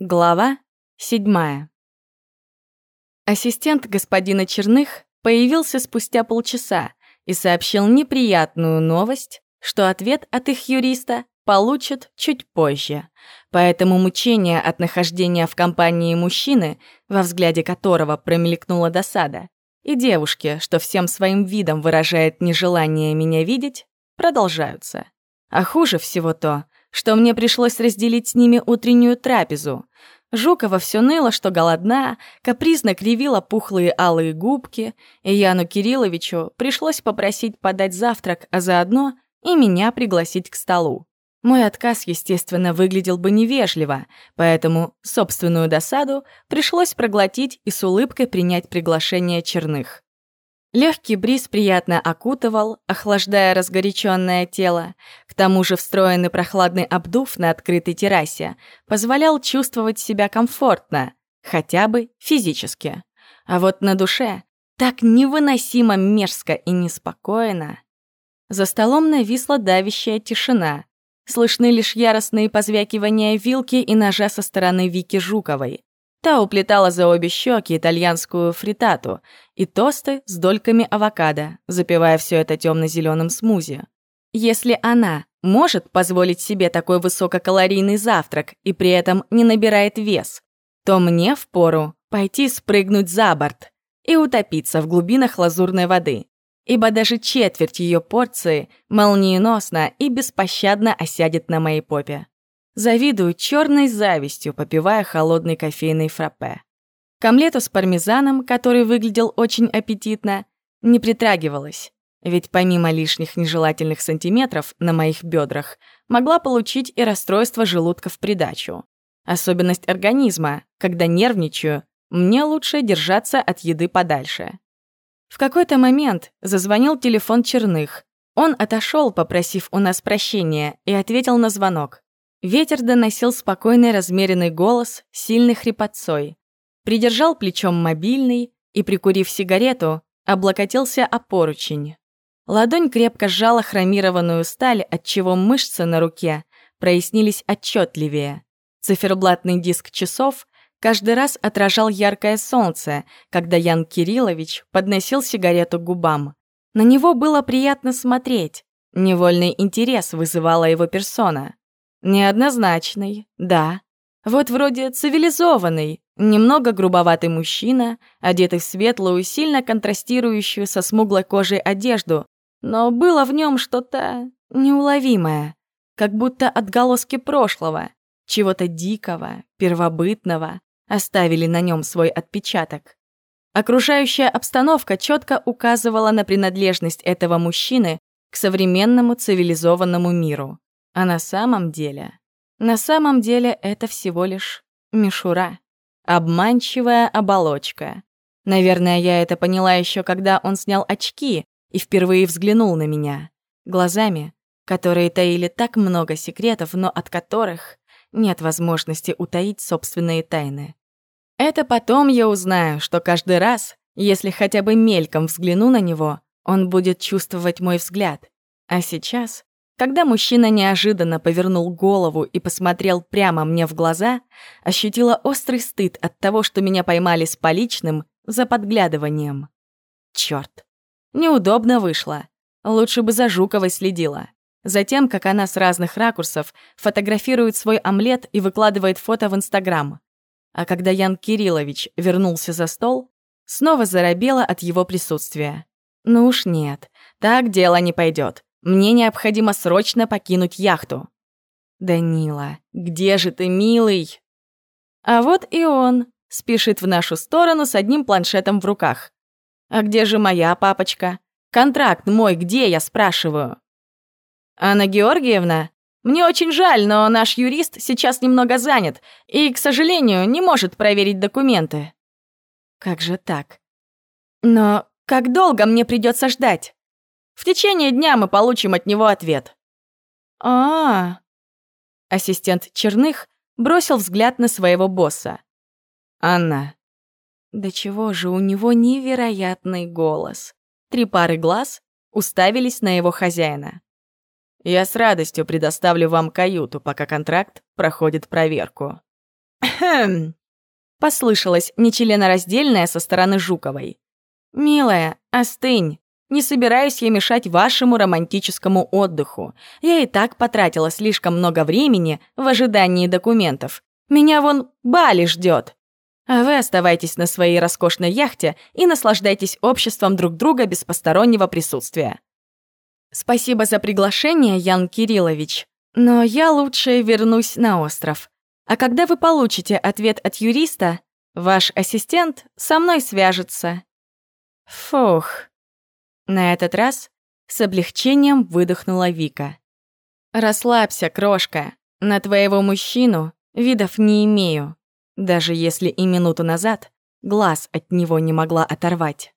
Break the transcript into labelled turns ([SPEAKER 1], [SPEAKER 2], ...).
[SPEAKER 1] Глава седьмая. Ассистент господина Черных появился спустя полчаса и сообщил неприятную новость, что ответ от их юриста получат чуть позже. Поэтому мучение от нахождения в компании мужчины, во взгляде которого промелькнула досада, и девушки, что всем своим видом выражает нежелание меня видеть, продолжаются. А хуже всего то, что мне пришлось разделить с ними утреннюю трапезу. Жукова все ныла, что голодна, капризно кривила пухлые алые губки, и Яну Кирилловичу пришлось попросить подать завтрак, а заодно и меня пригласить к столу. Мой отказ, естественно, выглядел бы невежливо, поэтому собственную досаду пришлось проглотить и с улыбкой принять приглашение черных. Легкий бриз приятно окутывал, охлаждая разгоряченное тело. Тому же встроенный прохладный обдув на открытой террасе позволял чувствовать себя комфортно, хотя бы физически. А вот на душе так невыносимо мерзко и неспокойно. За столом нависла давящая тишина. Слышны лишь яростные позвякивания вилки и ножа со стороны Вики Жуковой. Та уплетала за обе щеки итальянскую фритату и тосты с дольками авокадо, запивая все это темно-зеленым смузи. Если она может позволить себе такой высококалорийный завтрак и при этом не набирает вес, то мне впору пойти спрыгнуть за борт и утопиться в глубинах лазурной воды, ибо даже четверть ее порции молниеносно и беспощадно осядет на моей попе. Завидую черной завистью, попивая холодный кофейный фраппе. К омлету с пармезаном, который выглядел очень аппетитно, не притрагивалась, ведь помимо лишних нежелательных сантиметров на моих бедрах могла получить и расстройство желудка в придачу. Особенность организма, когда нервничаю, мне лучше держаться от еды подальше. В какой-то момент зазвонил телефон Черных. Он отошел, попросив у нас прощения, и ответил на звонок. Ветер доносил спокойный размеренный голос, сильный хрипотцой. Придержал плечом мобильный и, прикурив сигарету, облокотился о поручень. Ладонь крепко сжала хромированную сталь, отчего мышцы на руке прояснились отчетливее. Циферблатный диск часов каждый раз отражал яркое солнце, когда Ян Кириллович подносил сигарету к губам. На него было приятно смотреть. Невольный интерес вызывала его персона. Неоднозначный, да. Вот вроде цивилизованный, немного грубоватый мужчина, одетый в светлую, сильно контрастирующую со смуглой кожей одежду, но было в нем что-то неуловимое, как будто отголоски прошлого, чего-то дикого, первобытного, оставили на нем свой отпечаток. Окружающая обстановка четко указывала на принадлежность этого мужчины к современному цивилизованному миру. А на самом деле... На самом деле это всего лишь мишура. Обманчивая оболочка. Наверное, я это поняла еще, когда он снял очки и впервые взглянул на меня. Глазами, которые таили так много секретов, но от которых нет возможности утаить собственные тайны. Это потом я узнаю, что каждый раз, если хотя бы мельком взгляну на него, он будет чувствовать мой взгляд. А сейчас когда мужчина неожиданно повернул голову и посмотрел прямо мне в глаза, ощутила острый стыд от того, что меня поймали с поличным за подглядыванием. Чёрт. Неудобно вышло. Лучше бы за Жуковой следила. Затем, как она с разных ракурсов фотографирует свой омлет и выкладывает фото в Инстаграм. А когда Ян Кириллович вернулся за стол, снова заробела от его присутствия. Ну уж нет, так дело не пойдет. Мне необходимо срочно покинуть яхту. Данила, где же ты, милый? А вот и он спешит в нашу сторону с одним планшетом в руках. А где же моя папочка? Контракт мой где, я спрашиваю? Анна Георгиевна, мне очень жаль, но наш юрист сейчас немного занят и, к сожалению, не может проверить документы. Как же так? Но как долго мне придется ждать? В течение дня мы получим от него ответ. А, -а, -а. Ассистент Черных бросил взгляд на своего босса. Анна. Да чего же у него невероятный голос. Три пары глаз уставились на его хозяина. Я с радостью предоставлю вам каюту, пока контракт проходит проверку. «Хм!» — послышалось нечленораздельное со стороны Жуковой. «Милая, остынь. Не собираюсь я мешать вашему романтическому отдыху. Я и так потратила слишком много времени в ожидании документов. Меня вон Бали ждет. А вы оставайтесь на своей роскошной яхте и наслаждайтесь обществом друг друга без постороннего присутствия. Спасибо за приглашение, Ян Кириллович, но я лучше вернусь на остров. А когда вы получите ответ от юриста, ваш ассистент со мной свяжется. Фух. На этот раз с облегчением выдохнула Вика. «Расслабься, крошка. На твоего мужчину видов не имею, даже если и минуту назад глаз от него не могла оторвать».